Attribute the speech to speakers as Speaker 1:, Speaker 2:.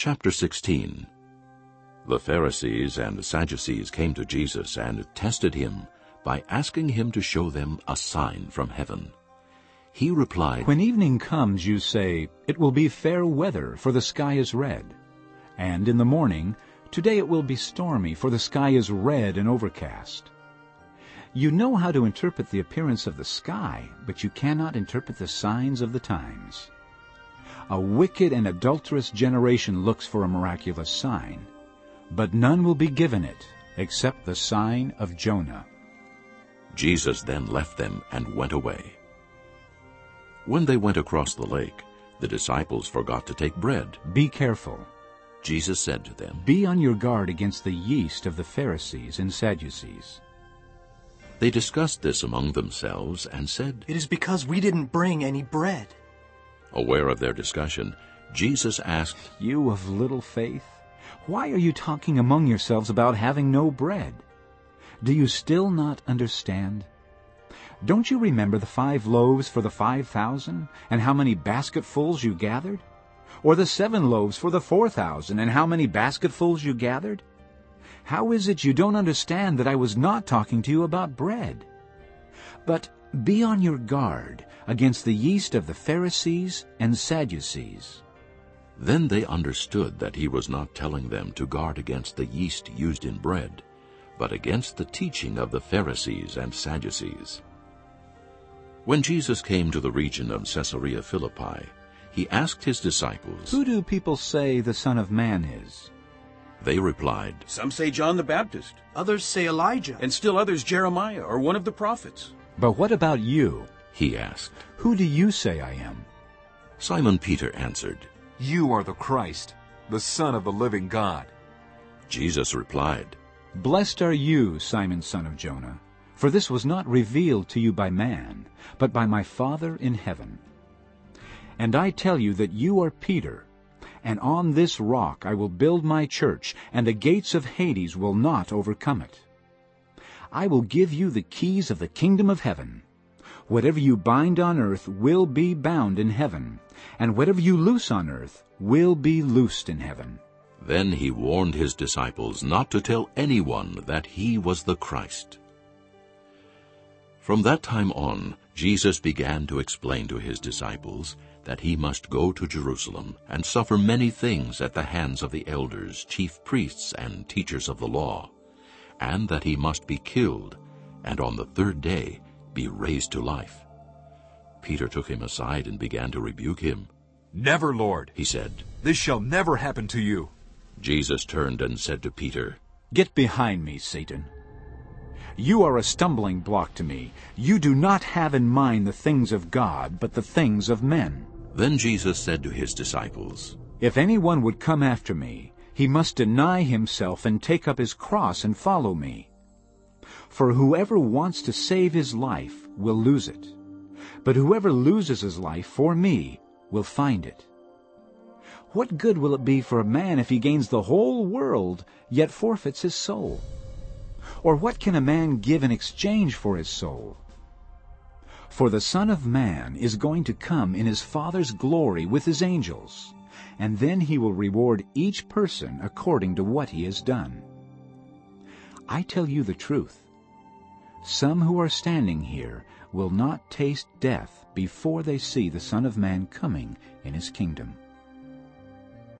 Speaker 1: Chapter 16 The Pharisees and the Sadducees came to Jesus and tested him by asking him to show them a sign from heaven. He replied,
Speaker 2: When evening comes, you say, It will be fair weather, for the sky is red. And in the morning, Today it will be stormy, for the sky is red and overcast. You know how to interpret the appearance of the sky, but you cannot interpret the signs of the times. A wicked and adulterous generation looks for a miraculous sign, but none will be given it except the sign of Jonah.
Speaker 1: Jesus then left them and went away. When they went across the lake, the disciples forgot to take bread.
Speaker 2: Be careful.
Speaker 1: Jesus said to them,
Speaker 2: Be on your guard against the yeast of the Pharisees and Sadducees.
Speaker 1: They discussed this among themselves and said,
Speaker 3: It is because we didn't bring any bread.
Speaker 1: Aware of their discussion, Jesus asked,
Speaker 2: You of little faith, why are you talking among yourselves about having no bread? Do you still not understand? Don't you remember the five loaves for the five thousand, and how many basketfuls you gathered? Or the seven loaves for the four thousand, and how many basketfuls you gathered? How is it you don't understand that I was not talking to you about bread? But be on your guard against the yeast of the Pharisees and Sadducees.
Speaker 1: Then they understood that he was not telling them to guard against the yeast used in bread, but against the teaching of the Pharisees and Sadducees. When Jesus came to the region of Caesarea Philippi, he asked his disciples,
Speaker 2: Who do people say the Son of Man is?
Speaker 1: They replied,
Speaker 4: Some say John the Baptist,
Speaker 3: Others say Elijah.
Speaker 4: and still others Jeremiah or one of the prophets.
Speaker 2: But what about you?
Speaker 1: He asked.
Speaker 2: Who do you say I am?
Speaker 1: Simon Peter answered,
Speaker 5: You are the Christ, the Son of the living God.
Speaker 1: Jesus replied,
Speaker 2: Blessed are you, Simon son of Jonah, for this was not revealed to you by man, but by my Father in heaven. And I tell you that you are Peter, and on this rock I will build my church, and the gates of Hades will not overcome it. I will give you the keys of the kingdom of heaven. Whatever you bind on earth will be bound in heaven, and whatever you loose on earth will be loosed in heaven.
Speaker 1: Then he warned his disciples not to tell anyone that he was the Christ. From that time on, Jesus began to explain to his disciples that he must go to Jerusalem and suffer many things at the hands of the elders, chief priests, and teachers of the law, and that he must be killed, and on the third day be raised to life. Peter took him aside and began to rebuke him.
Speaker 5: Never, Lord.
Speaker 1: He said,
Speaker 5: This shall never happen to you.
Speaker 1: Jesus turned and said to Peter,
Speaker 2: Get behind me, Satan. You are a stumbling block to me. You do not have in mind the things of God, but the things of men.
Speaker 1: Then Jesus said to his disciples,
Speaker 2: If anyone would come after me, he must deny himself and take up his cross and follow me. For whoever wants to save his life will lose it. But whoever loses his life for me will find it. What good will it be for a man if he gains the whole world, yet forfeits his soul? Or what can a man give in exchange for his soul? For the Son of Man is going to come in his Father's glory with his angels, and then he will reward each person according to what he has done. I tell you the truth. Some who are standing here will not taste death before they see the Son of Man coming in his kingdom.